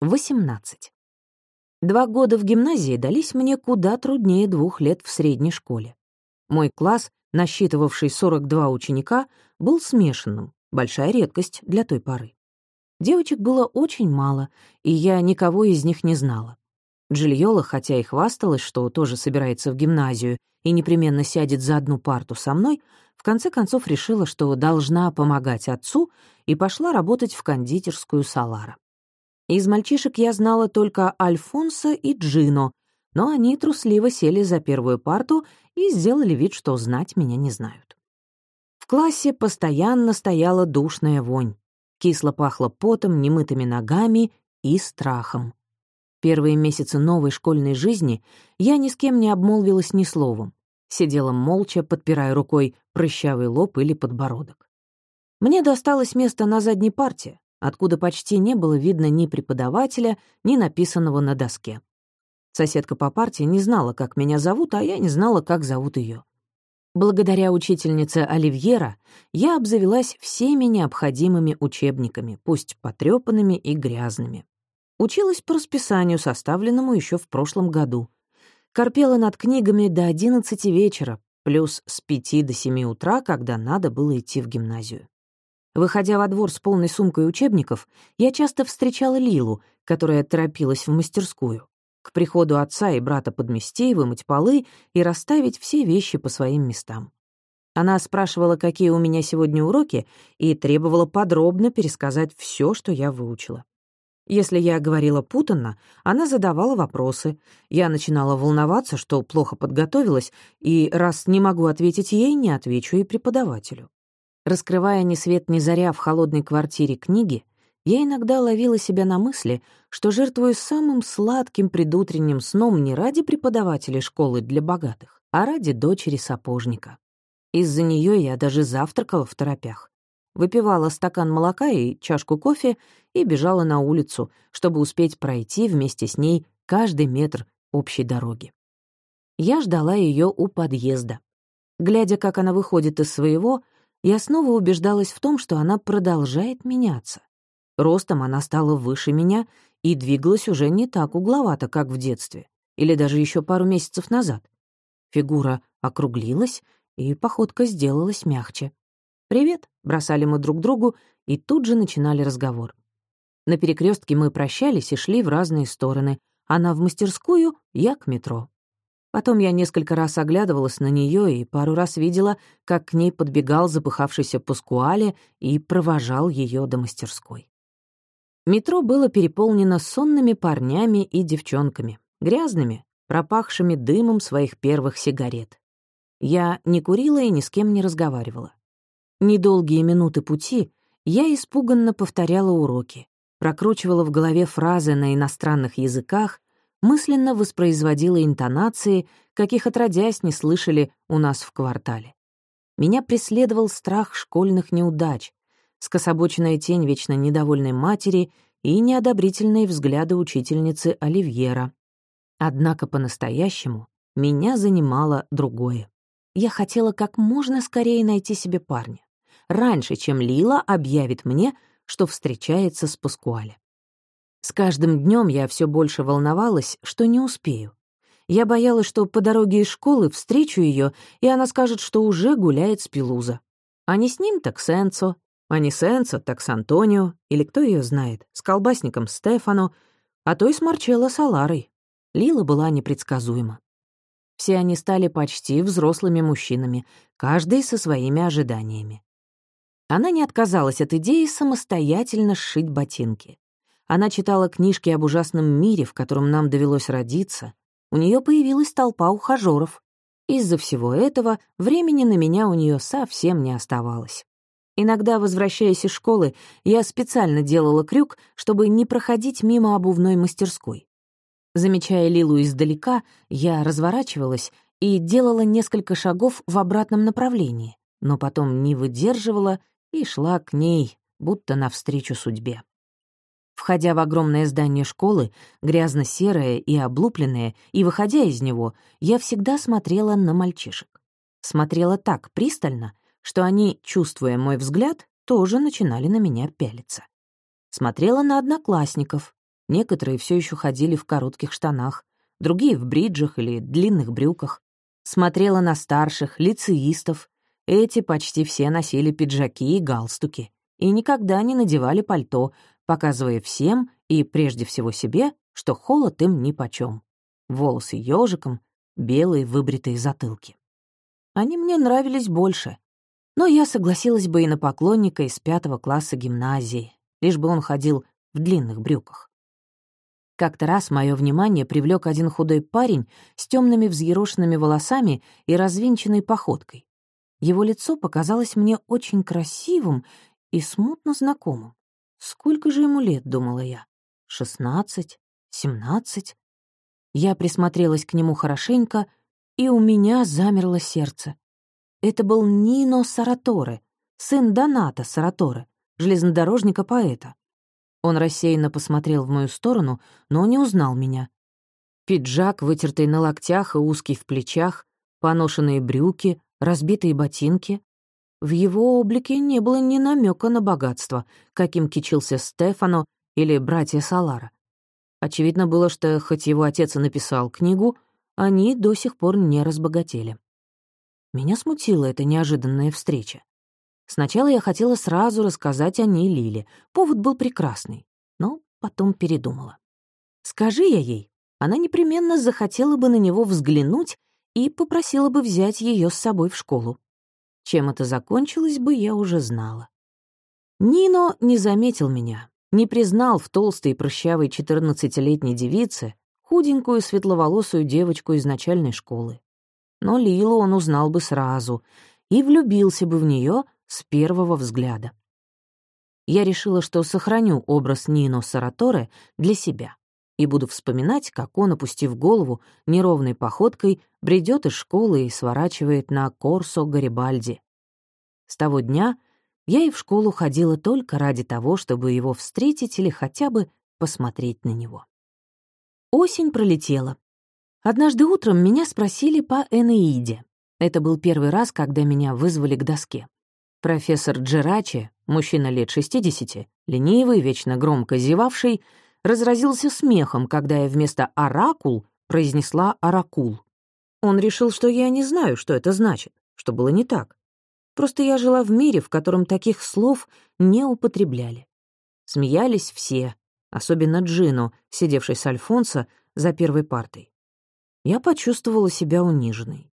18. Два года в гимназии дались мне куда труднее двух лет в средней школе. Мой класс, насчитывавший 42 ученика, был смешанным, большая редкость для той поры. Девочек было очень мало, и я никого из них не знала. Джильола, хотя и хвасталась, что тоже собирается в гимназию и непременно сядет за одну парту со мной, в конце концов решила, что должна помогать отцу, и пошла работать в кондитерскую Салара. Из мальчишек я знала только Альфонса и Джино, но они трусливо сели за первую парту и сделали вид, что знать меня не знают. В классе постоянно стояла душная вонь. Кисло пахло потом, немытыми ногами и страхом. Первые месяцы новой школьной жизни я ни с кем не обмолвилась ни словом. Сидела молча, подпирая рукой прыщавый лоб или подбородок. Мне досталось место на задней парте, откуда почти не было видно ни преподавателя, ни написанного на доске. Соседка по парте не знала, как меня зовут, а я не знала, как зовут ее. Благодаря учительнице Оливьера я обзавелась всеми необходимыми учебниками, пусть потрепанными и грязными. Училась по расписанию, составленному еще в прошлом году. Корпела над книгами до 11 вечера, плюс с 5 до 7 утра, когда надо было идти в гимназию. Выходя во двор с полной сумкой учебников, я часто встречала Лилу, которая торопилась в мастерскую. К приходу отца и брата подмести, вымыть полы и расставить все вещи по своим местам. Она спрашивала, какие у меня сегодня уроки, и требовала подробно пересказать все, что я выучила. Если я говорила путанно, она задавала вопросы. Я начинала волноваться, что плохо подготовилась, и раз не могу ответить ей, не отвечу и преподавателю. Раскрывая ни свет ни заря в холодной квартире книги, я иногда ловила себя на мысли, что жертвую самым сладким предутренним сном не ради преподавателей школы для богатых, а ради дочери сапожника. Из-за нее я даже завтракала в торопях. Выпивала стакан молока и чашку кофе и бежала на улицу, чтобы успеть пройти вместе с ней каждый метр общей дороги. Я ждала ее у подъезда. Глядя, как она выходит из своего, я снова убеждалась в том, что она продолжает меняться. Ростом она стала выше меня и двигалась уже не так угловато, как в детстве, или даже еще пару месяцев назад. Фигура округлилась, и походка сделалась мягче. «Привет», — бросали мы друг другу, и тут же начинали разговор. На перекрестке мы прощались и шли в разные стороны. Она в мастерскую, я к метро. Потом я несколько раз оглядывалась на нее и пару раз видела, как к ней подбегал запыхавшийся Паскуале и провожал ее до мастерской. Метро было переполнено сонными парнями и девчонками, грязными, пропахшими дымом своих первых сигарет. Я не курила и ни с кем не разговаривала. Недолгие минуты пути я испуганно повторяла уроки, прокручивала в голове фразы на иностранных языках мысленно воспроизводила интонации, каких отродясь не слышали у нас в квартале. Меня преследовал страх школьных неудач, скособоченная тень вечно недовольной матери и неодобрительные взгляды учительницы Оливьера. Однако по-настоящему меня занимало другое. Я хотела как можно скорее найти себе парня, раньше, чем Лила объявит мне, что встречается с Паскуале. С каждым днем я все больше волновалась, что не успею. Я боялась, что по дороге из школы встречу ее, и она скажет, что уже гуляет с Пилуза. А не с ним, так с Энцо. А не с так с Антонио. Или кто ее знает, с колбасником Стефано, а то и с Марчелло Саларой. Лила была непредсказуема. Все они стали почти взрослыми мужчинами, каждый со своими ожиданиями. Она не отказалась от идеи самостоятельно сшить ботинки. Она читала книжки об ужасном мире, в котором нам довелось родиться. У нее появилась толпа ухажеров. Из-за всего этого времени на меня у нее совсем не оставалось. Иногда, возвращаясь из школы, я специально делала крюк, чтобы не проходить мимо обувной мастерской. Замечая Лилу издалека, я разворачивалась и делала несколько шагов в обратном направлении, но потом не выдерживала и шла к ней, будто навстречу судьбе. Входя в огромное здание школы, грязно-серое и облупленное, и выходя из него, я всегда смотрела на мальчишек. Смотрела так пристально, что они, чувствуя мой взгляд, тоже начинали на меня пялиться. Смотрела на одноклассников. Некоторые все еще ходили в коротких штанах, другие — в бриджах или длинных брюках. Смотрела на старших, лицеистов. Эти почти все носили пиджаки и галстуки и никогда не надевали пальто, показывая всем и прежде всего себе, что холод им нипочем. Волосы ежиком, белые выбритые затылки. Они мне нравились больше, но я согласилась бы и на поклонника из пятого класса гимназии, лишь бы он ходил в длинных брюках. Как-то раз мое внимание привлек один худой парень с темными взъерошенными волосами и развинченной походкой. Его лицо показалось мне очень красивым и смутно знакомым. Сколько же ему лет, думала я? Шестнадцать? Семнадцать? Я присмотрелась к нему хорошенько, и у меня замерло сердце. Это был Нино Сараторе, сын Доната Сараторе, железнодорожника-поэта. Он рассеянно посмотрел в мою сторону, но не узнал меня. Пиджак, вытертый на локтях и узкий в плечах, поношенные брюки, разбитые ботинки. В его облике не было ни намека на богатство, каким кичился Стефано или братья Салара. Очевидно было, что хоть его отец и написал книгу, они до сих пор не разбогатели. Меня смутила эта неожиданная встреча. Сначала я хотела сразу рассказать о ней Лиле. Повод был прекрасный, но потом передумала. Скажи я ей, она непременно захотела бы на него взглянуть и попросила бы взять ее с собой в школу. Чем это закончилось бы, я уже знала. Нино не заметил меня, не признал в толстой и прыщавой четырнадцатилетней девице худенькую светловолосую девочку из начальной школы. Но Лилу он узнал бы сразу и влюбился бы в нее с первого взгляда. Я решила, что сохраню образ Нино Сараторе для себя и буду вспоминать, как он, опустив голову, неровной походкой бредет из школы и сворачивает на Корсо Гарибальди. С того дня я и в школу ходила только ради того, чтобы его встретить или хотя бы посмотреть на него. Осень пролетела. Однажды утром меня спросили по Энеиде. Это был первый раз, когда меня вызвали к доске. Профессор Джерачи, мужчина лет 60, ленивый, вечно громко зевавший, разразился смехом, когда я вместо «оракул» произнесла «оракул». Он решил, что я не знаю, что это значит, что было не так. Просто я жила в мире, в котором таких слов не употребляли. Смеялись все, особенно Джино, сидевший с Альфонсо за первой партой. Я почувствовала себя униженной.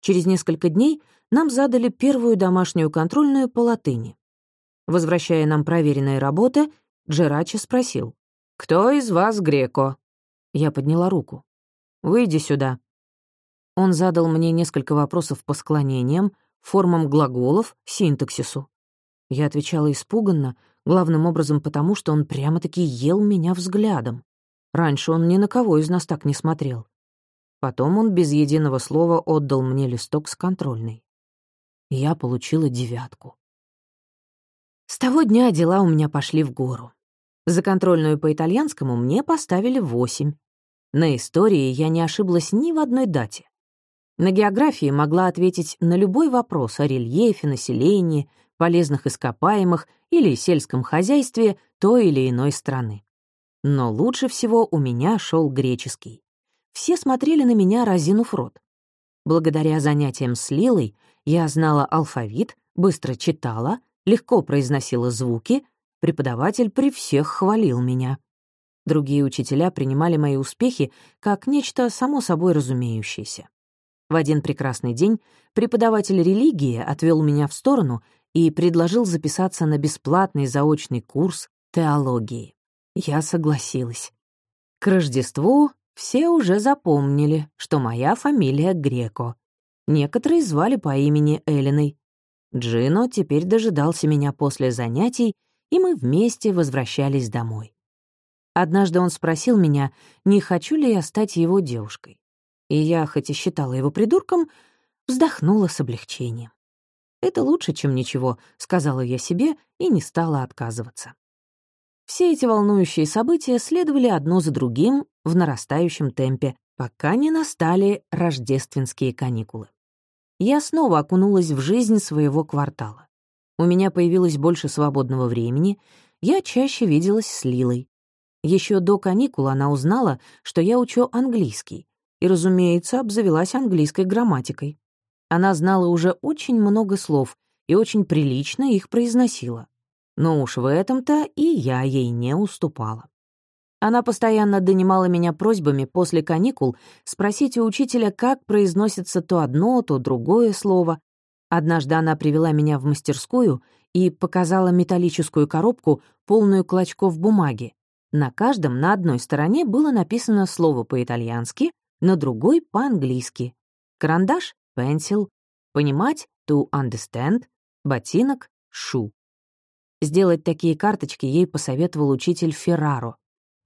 Через несколько дней нам задали первую домашнюю контрольную по латыни. Возвращая нам проверенные работы, Джерачи спросил, «Кто из вас греко?» Я подняла руку. «Выйди сюда». Он задал мне несколько вопросов по склонениям, формам глаголов, синтаксису. Я отвечала испуганно, главным образом потому, что он прямо-таки ел меня взглядом. Раньше он ни на кого из нас так не смотрел. Потом он без единого слова отдал мне листок с контрольной. Я получила девятку. С того дня дела у меня пошли в гору. За контрольную по итальянскому мне поставили восемь. На истории я не ошиблась ни в одной дате. На географии могла ответить на любой вопрос о рельефе, населении, полезных ископаемых или сельском хозяйстве той или иной страны. Но лучше всего у меня шел греческий. Все смотрели на меня, разинув рот. Благодаря занятиям с Лилой я знала алфавит, быстро читала, легко произносила звуки, Преподаватель при всех хвалил меня. Другие учителя принимали мои успехи как нечто само собой разумеющееся. В один прекрасный день преподаватель религии отвел меня в сторону и предложил записаться на бесплатный заочный курс теологии. Я согласилась. К Рождеству все уже запомнили, что моя фамилия Греко. Некоторые звали по имени Элиной. Джино теперь дожидался меня после занятий и мы вместе возвращались домой. Однажды он спросил меня, не хочу ли я стать его девушкой. И я, хоть и считала его придурком, вздохнула с облегчением. «Это лучше, чем ничего», — сказала я себе и не стала отказываться. Все эти волнующие события следовали одно за другим в нарастающем темпе, пока не настали рождественские каникулы. Я снова окунулась в жизнь своего квартала. У меня появилось больше свободного времени, я чаще виделась с Лилой. Еще до каникул она узнала, что я учу английский, и, разумеется, обзавелась английской грамматикой. Она знала уже очень много слов и очень прилично их произносила. Но уж в этом-то и я ей не уступала. Она постоянно донимала меня просьбами после каникул спросить у учителя, как произносится то одно, то другое слово. Однажды она привела меня в мастерскую и показала металлическую коробку, полную клочков бумаги. На каждом на одной стороне было написано слово по-итальянски, на другой — по-английски. Карандаш — pencil, понимать — to understand, ботинок — shoe. Сделать такие карточки ей посоветовал учитель Ферраро.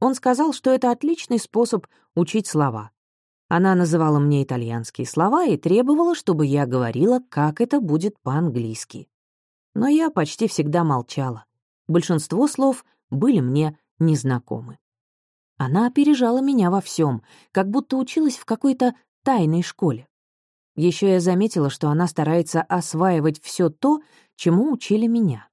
Он сказал, что это отличный способ учить слова. Она называла мне итальянские слова и требовала, чтобы я говорила, как это будет по-английски. Но я почти всегда молчала. Большинство слов были мне незнакомы. Она опережала меня во всем, как будто училась в какой-то тайной школе. Еще я заметила, что она старается осваивать все то, чему учили меня.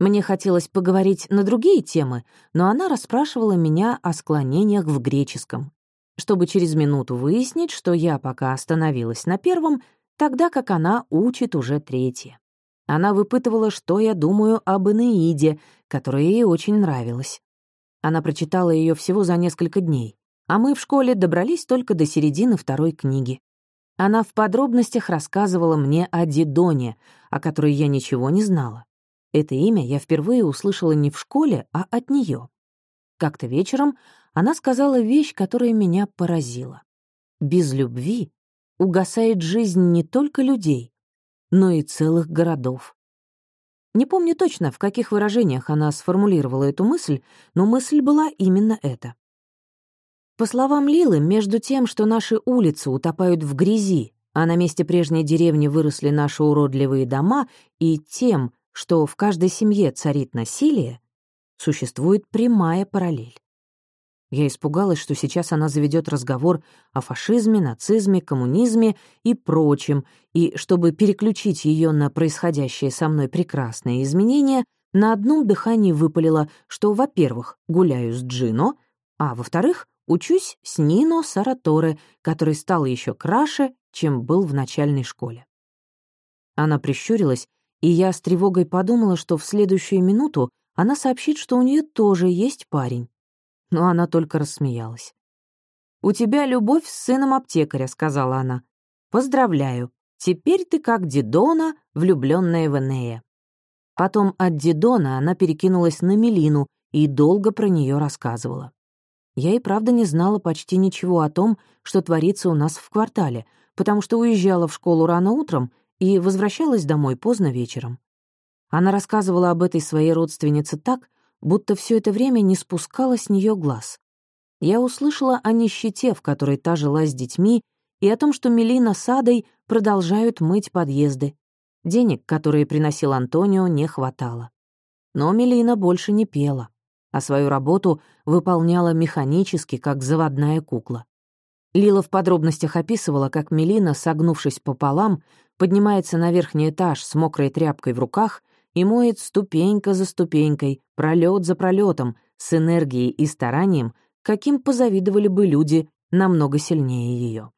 Мне хотелось поговорить на другие темы, но она расспрашивала меня о склонениях в греческом, чтобы через минуту выяснить, что я пока остановилась на первом, тогда как она учит уже третье. Она выпытывала, что я думаю об Энеиде, которая ей очень нравилась. Она прочитала ее всего за несколько дней, а мы в школе добрались только до середины второй книги. Она в подробностях рассказывала мне о Дидоне, о которой я ничего не знала. Это имя я впервые услышала не в школе, а от нее. Как-то вечером она сказала вещь, которая меня поразила. Без любви угасает жизнь не только людей, но и целых городов. Не помню точно, в каких выражениях она сформулировала эту мысль, но мысль была именно эта. По словам Лилы, между тем, что наши улицы утопают в грязи, а на месте прежней деревни выросли наши уродливые дома, и тем, что в каждой семье царит насилие, существует прямая параллель. Я испугалась, что сейчас она заведет разговор о фашизме, нацизме, коммунизме и прочем, и, чтобы переключить ее на происходящее со мной прекрасные изменения, на одном дыхании выпалила, что, во-первых, гуляю с Джино, а, во-вторых, учусь с Нино Сараторе, который стал еще краше, чем был в начальной школе. Она прищурилась и я с тревогой подумала, что в следующую минуту она сообщит, что у нее тоже есть парень. Но она только рассмеялась. «У тебя любовь с сыном аптекаря», — сказала она. «Поздравляю. Теперь ты как Дидона, влюбленная в Энея». Потом от Дидона она перекинулась на Мелину и долго про нее рассказывала. Я и правда не знала почти ничего о том, что творится у нас в квартале, потому что уезжала в школу рано утром и возвращалась домой поздно вечером. Она рассказывала об этой своей родственнице так, будто все это время не спускала с нее глаз. Я услышала о нищете, в которой та жила с детьми, и о том, что Мелина с Адой продолжают мыть подъезды. Денег, которые приносил Антонио, не хватало. Но Мелина больше не пела, а свою работу выполняла механически, как заводная кукла. Лила в подробностях описывала, как Мелина, согнувшись пополам, поднимается на верхний этаж с мокрой тряпкой в руках и моет ступенька за ступенькой, пролет за пролетом, с энергией и старанием, каким позавидовали бы люди намного сильнее ее.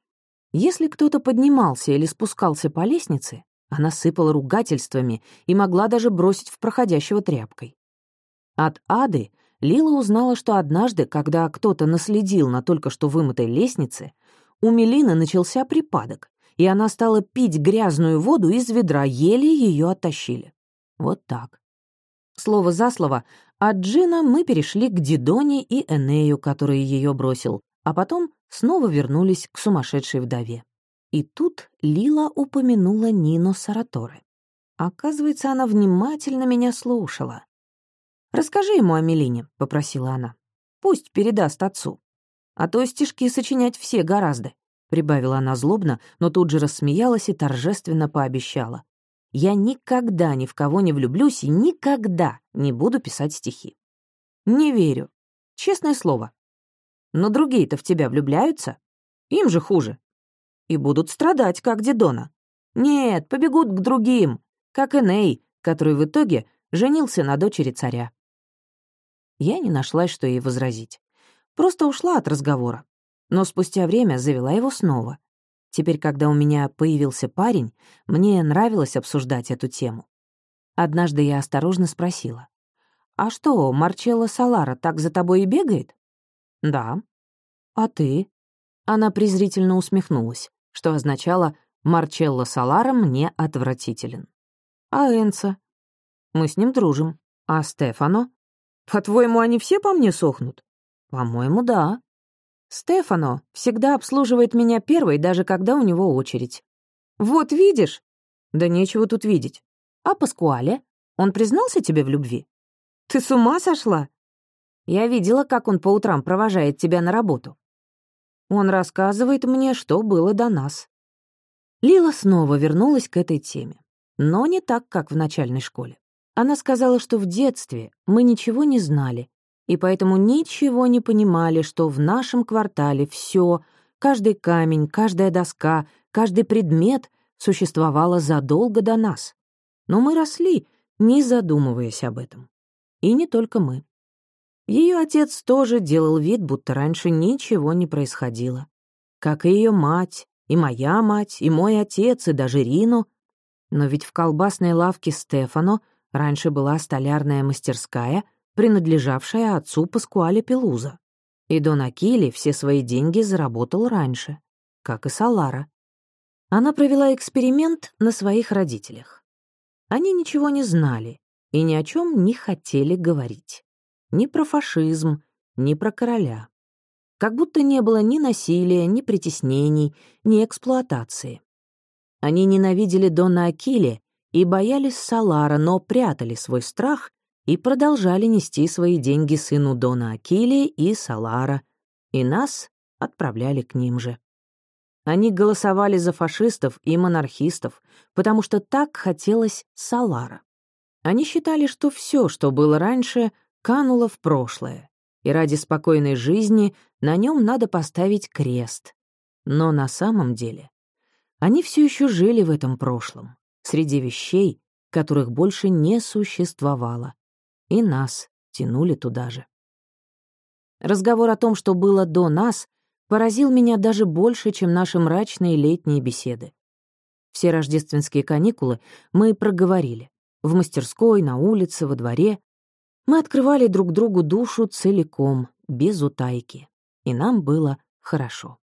Если кто-то поднимался или спускался по лестнице, она сыпала ругательствами и могла даже бросить в проходящего тряпкой. От Ады Лила узнала, что однажды, когда кто-то наследил на только что вымытой лестнице, у Мелины начался припадок, и она стала пить грязную воду из ведра, еле ее оттащили. Вот так. Слово за слово, от Джина мы перешли к Дидоне и Энею, который ее бросил, а потом снова вернулись к сумасшедшей вдове. И тут Лила упомянула Нину Сараторе. Оказывается, она внимательно меня слушала. «Расскажи ему о Мелине», — попросила она. «Пусть передаст отцу. А то стишки сочинять все гораздо», — прибавила она злобно, но тут же рассмеялась и торжественно пообещала. «Я никогда ни в кого не влюблюсь и никогда не буду писать стихи». «Не верю. Честное слово. Но другие-то в тебя влюбляются. Им же хуже. И будут страдать, как Дидона. Нет, побегут к другим, как Эней, который в итоге женился на дочери царя. Я не нашлась, что ей возразить. Просто ушла от разговора. Но спустя время завела его снова. Теперь, когда у меня появился парень, мне нравилось обсуждать эту тему. Однажды я осторожно спросила. «А что, Марчелло Салара так за тобой и бегает?» «Да». «А ты?» Она презрительно усмехнулась, что означало «Марчелло Салара мне отвратителен». «А Энца?» «Мы с ним дружим. А Стефано?» «По-твоему, они все по мне сохнут?» «По-моему, да». «Стефано всегда обслуживает меня первой, даже когда у него очередь». «Вот видишь?» «Да нечего тут видеть. А Паскуале? Он признался тебе в любви?» «Ты с ума сошла?» «Я видела, как он по утрам провожает тебя на работу. Он рассказывает мне, что было до нас». Лила снова вернулась к этой теме, но не так, как в начальной школе. Она сказала, что в детстве мы ничего не знали, и поэтому ничего не понимали, что в нашем квартале все, каждый камень, каждая доска, каждый предмет существовало задолго до нас. Но мы росли, не задумываясь об этом. И не только мы. Ее отец тоже делал вид, будто раньше ничего не происходило. Как и ее мать, и моя мать, и мой отец, и даже Рину. Но ведь в колбасной лавке Стефано раньше была столярная мастерская, принадлежавшая отцу Паскуале Пелуза. И Дон Акили все свои деньги заработал раньше, как и Салара. Она провела эксперимент на своих родителях. Они ничего не знали и ни о чем не хотели говорить ни про фашизм, ни про короля. Как будто не было ни насилия, ни притеснений, ни эксплуатации. Они ненавидели Дона Акили и боялись Салара, но прятали свой страх и продолжали нести свои деньги сыну Дона Акили и Салара, и нас отправляли к ним же. Они голосовали за фашистов и монархистов, потому что так хотелось Салара. Они считали, что все, что было раньше, кануло в прошлое, и ради спокойной жизни на нем надо поставить крест. Но на самом деле они все еще жили в этом прошлом, среди вещей, которых больше не существовало, и нас тянули туда же. Разговор о том, что было до нас, поразил меня даже больше, чем наши мрачные летние беседы. Все рождественские каникулы мы проговорили. В мастерской, на улице, во дворе, мы открывали друг другу душу целиком, без утайки, и нам было хорошо.